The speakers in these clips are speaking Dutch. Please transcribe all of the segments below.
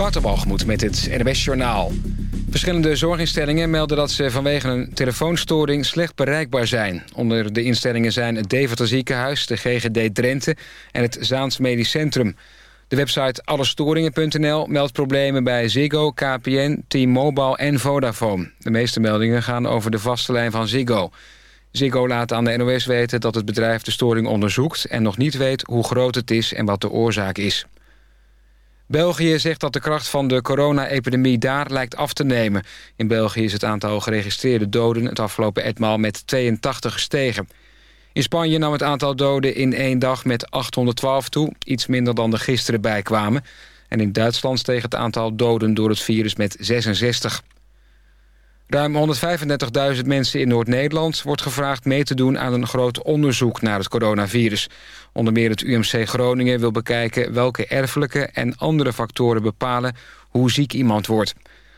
Waterbalgemoed met het NWS Journaal. Verschillende zorginstellingen melden dat ze vanwege een telefoonstoring slecht bereikbaar zijn. Onder de instellingen zijn het Deventer Ziekenhuis, de GGD Drenthe en het Zaans Medisch Centrum. De website allestoringen.nl meldt problemen bij Ziggo, KPN, T-Mobile en Vodafone. De meeste meldingen gaan over de vaste lijn van Ziggo. Ziggo laat aan de NOS weten dat het bedrijf de storing onderzoekt... en nog niet weet hoe groot het is en wat de oorzaak is. België zegt dat de kracht van de corona-epidemie daar lijkt af te nemen. In België is het aantal geregistreerde doden het afgelopen etmaal met 82 gestegen. In Spanje nam het aantal doden in één dag met 812 toe, iets minder dan er gisteren bijkwamen. En in Duitsland steeg het aantal doden door het virus met 66. Ruim 135.000 mensen in Noord-Nederland wordt gevraagd mee te doen aan een groot onderzoek naar het coronavirus. Onder meer het UMC Groningen wil bekijken welke erfelijke en andere factoren bepalen hoe ziek iemand wordt.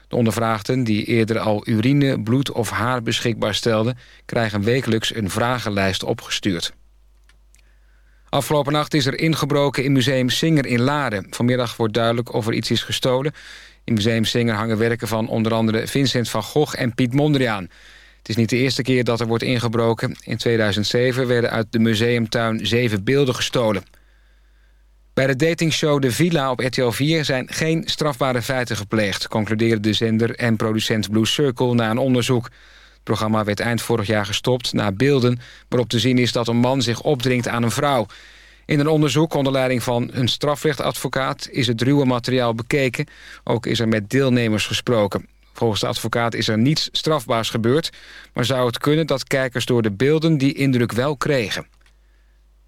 De ondervraagden, die eerder al urine, bloed of haar beschikbaar stelden... krijgen wekelijks een vragenlijst opgestuurd. Afgelopen nacht is er ingebroken in museum Singer in Laren. Vanmiddag wordt duidelijk of er iets is gestolen. In museum Singer hangen werken van onder andere Vincent van Gogh en Piet Mondriaan. Het is niet de eerste keer dat er wordt ingebroken. In 2007 werden uit de museumtuin zeven beelden gestolen. Bij de datingshow De Villa op RTL 4 zijn geen strafbare feiten gepleegd... concludeerde de zender en producent Blue Circle na een onderzoek. Het programma werd eind vorig jaar gestopt na beelden... waarop te zien is dat een man zich opdringt aan een vrouw. In een onderzoek onder leiding van een strafrechtadvocaat... is het ruwe materiaal bekeken. Ook is er met deelnemers gesproken. Volgens de advocaat is er niets strafbaars gebeurd... maar zou het kunnen dat kijkers door de beelden die indruk wel kregen.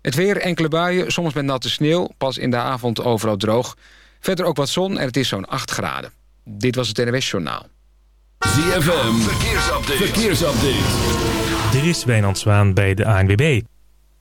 Het weer, enkele buien, soms met natte sneeuw. Pas in de avond overal droog. Verder ook wat zon en het is zo'n 8 graden. Dit was het NWS Journaal. ZFM, verkeersupdate. verkeersupdate. Er is Wijnand Zwaan bij de ANWB.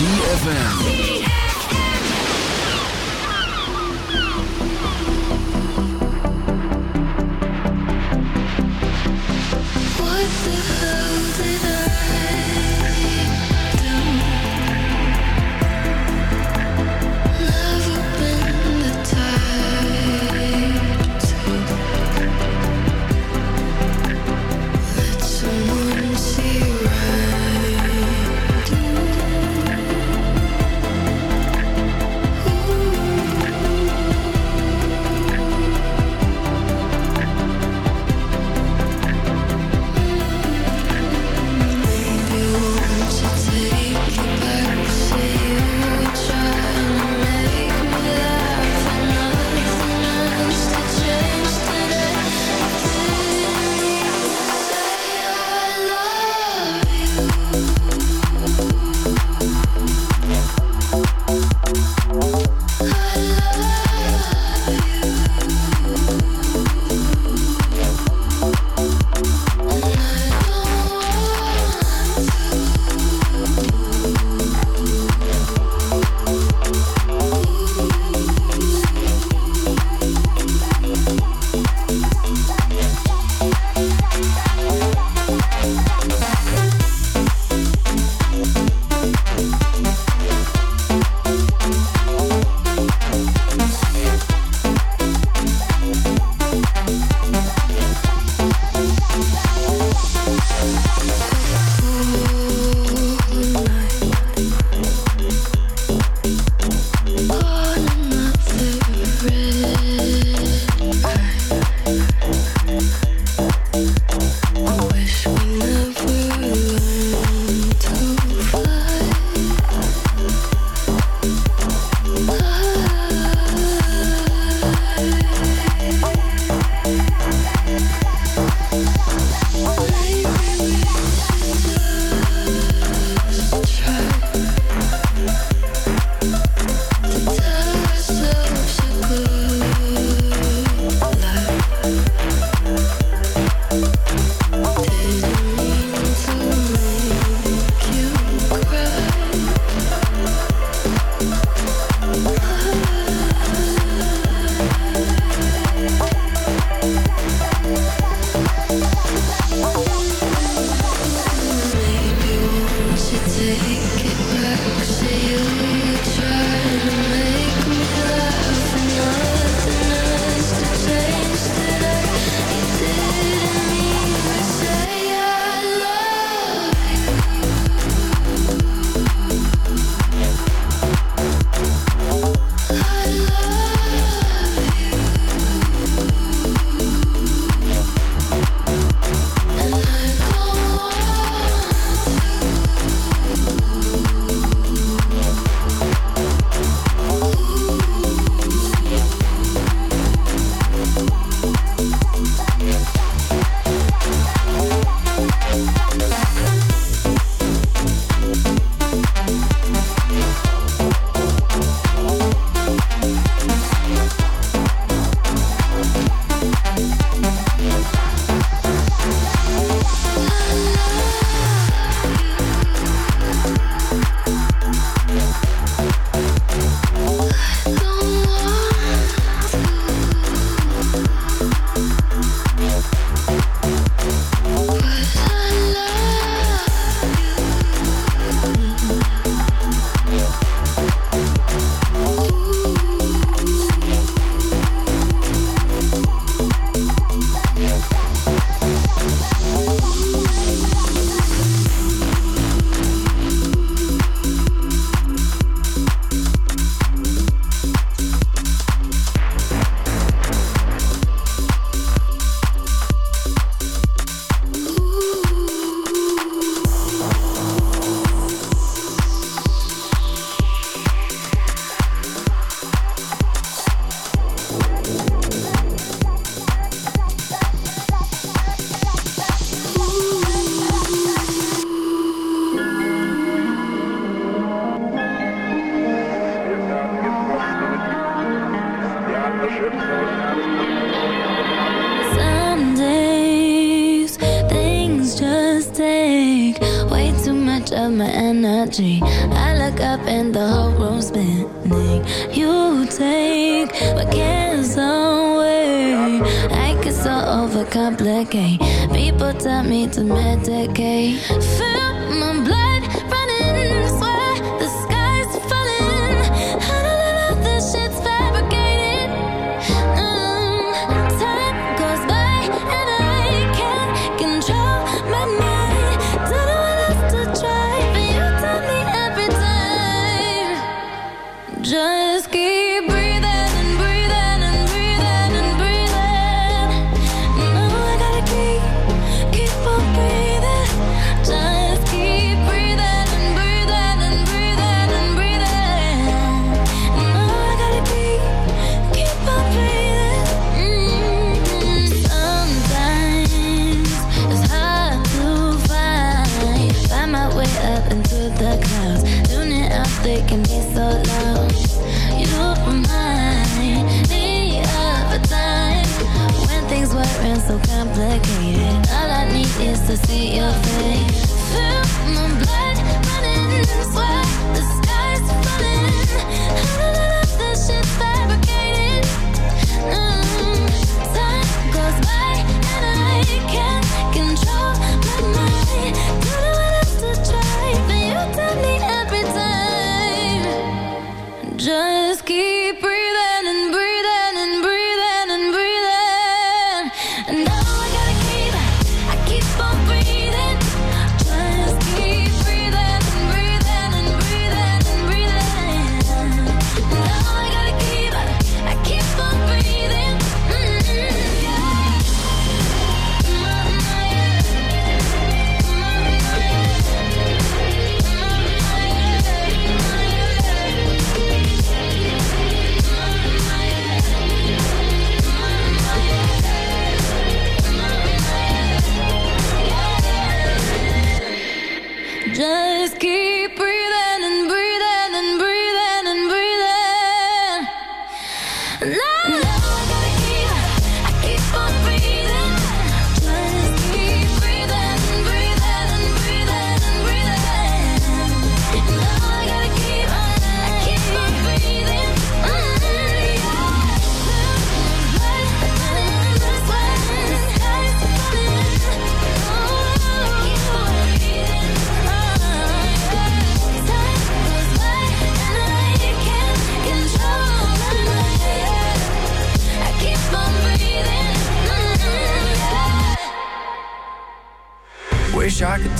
ZFM.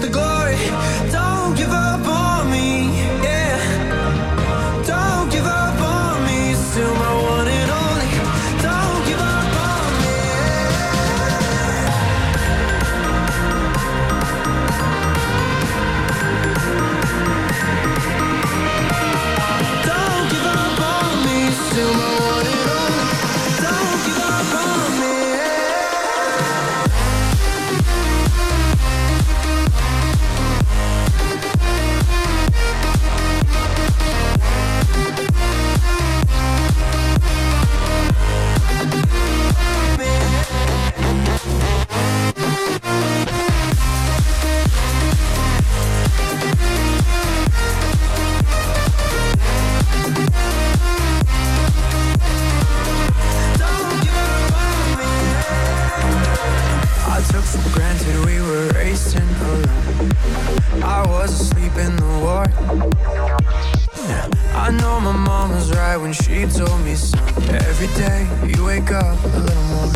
the glory. Don't in the war. I know my mom was right when she told me so. Every day you wake up a little more.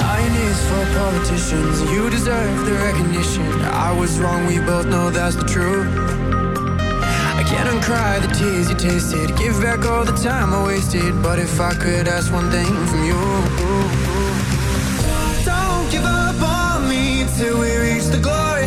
Lying is for politicians. You deserve the recognition. I was wrong, we both know that's the truth. I can't uncry the tears you tasted. Give back all the time I wasted. But if I could ask one thing from you, don't give up on me till we reach the glory.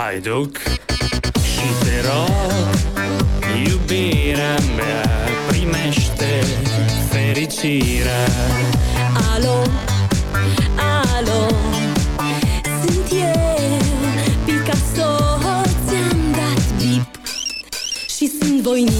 Hajduk Și te rog, iubirea mea Primește fericirea Alo, alo Sunt eu, Picasso Ți-am dat bip. Și sunt voinic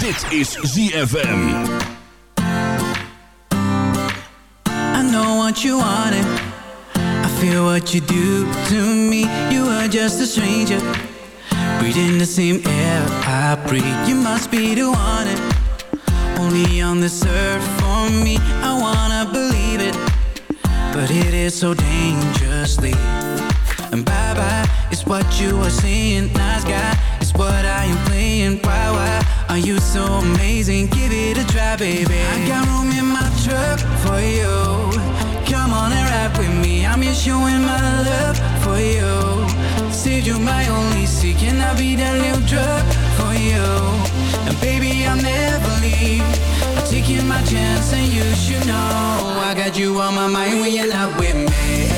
Dit is ZFM. I know what you wanted. I feel what you do to me. You are just a stranger. Breathing the same air I breathe. You must be the one. Only on this earth for me. I wanna believe it. But it is so dangerously. And bye bye, it's what you are saying. Nice guy, it's what I am playing. Why, why are you so amazing? Give it a try, baby. I got room in my truck for you. Come on and ride with me. I'm just showing my love for you. Said you're my only seek, and I'll be that little drug for you. And baby, I'll never leave. I'm taking my chance, and you should know I got you on my mind when you're not with me.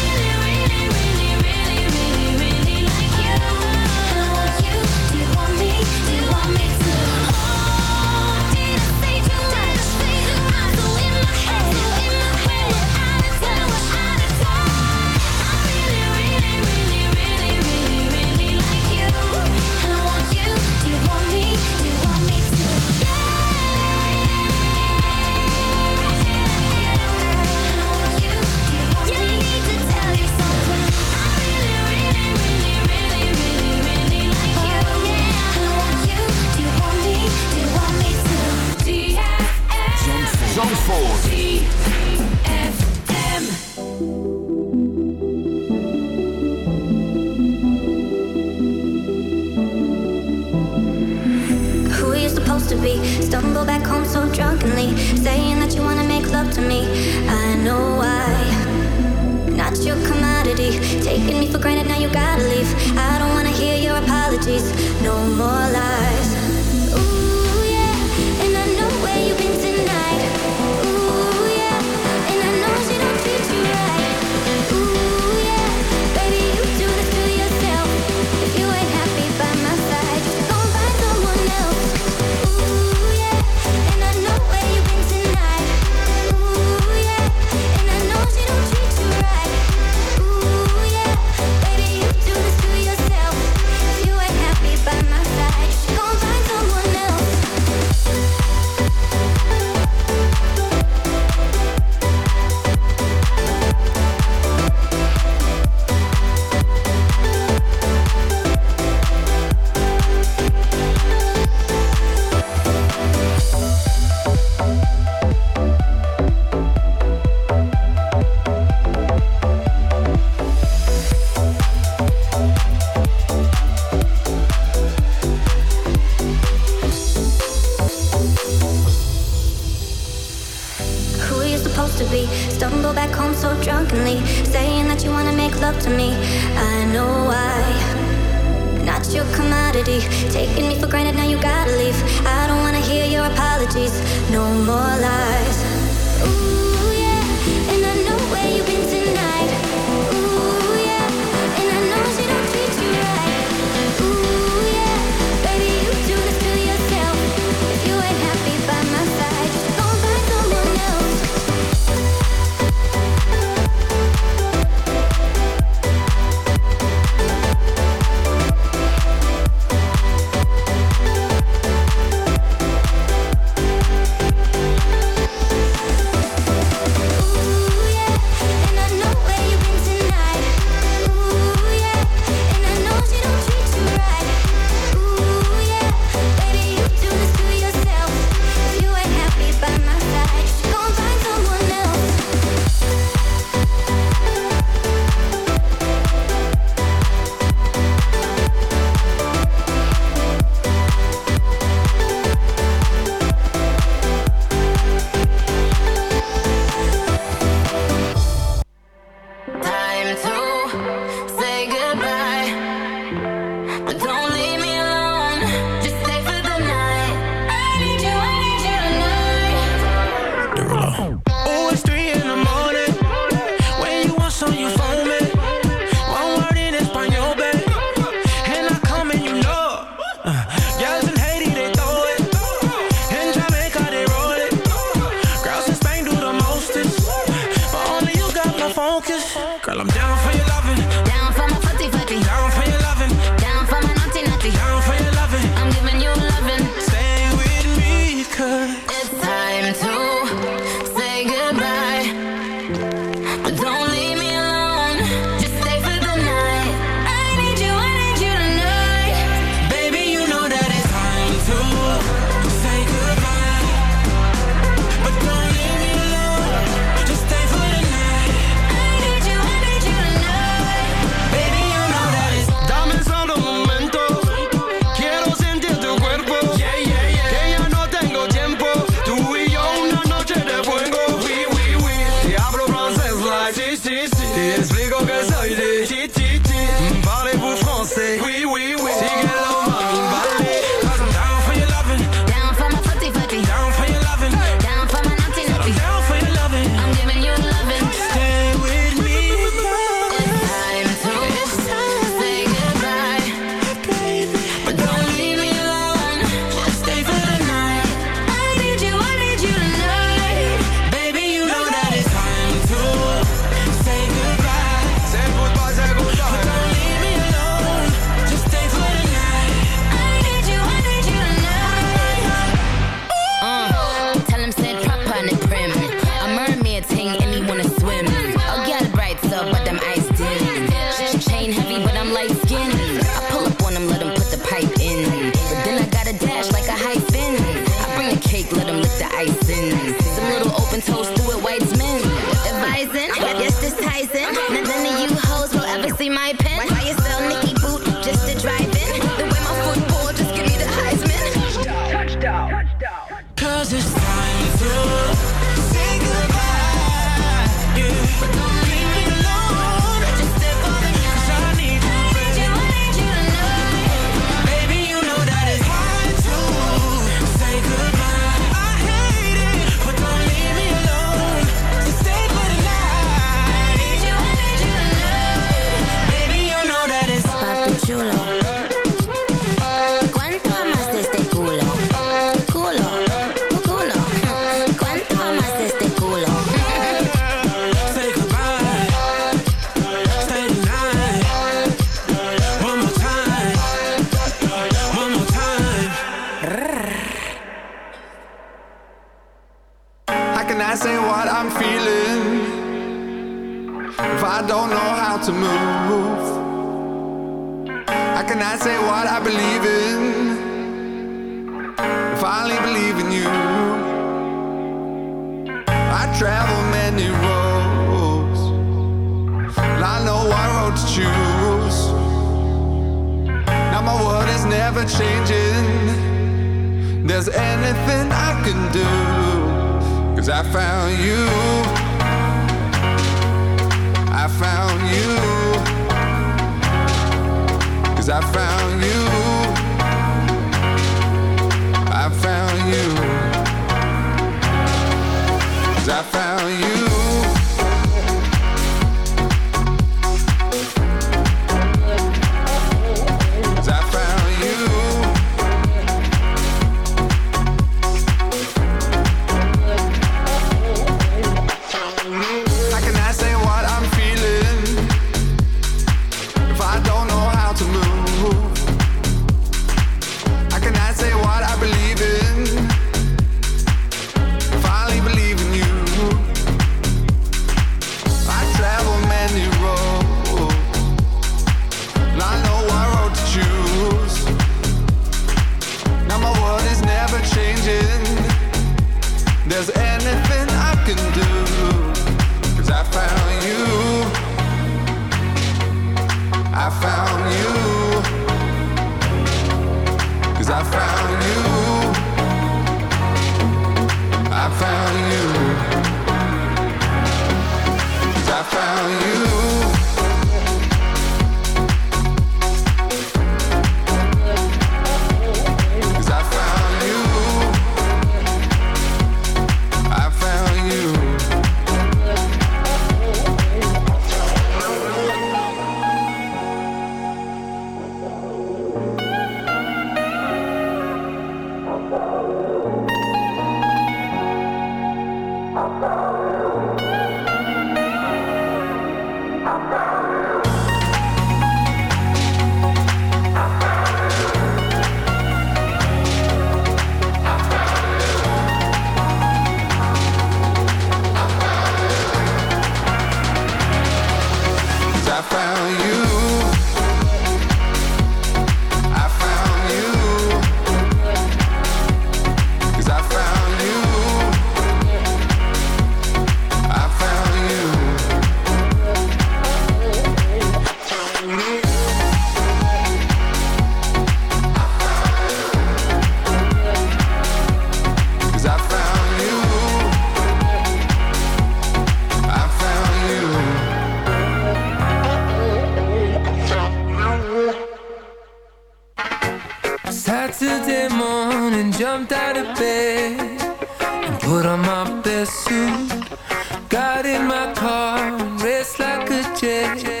In my car and raced like a jet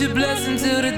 your blessing to the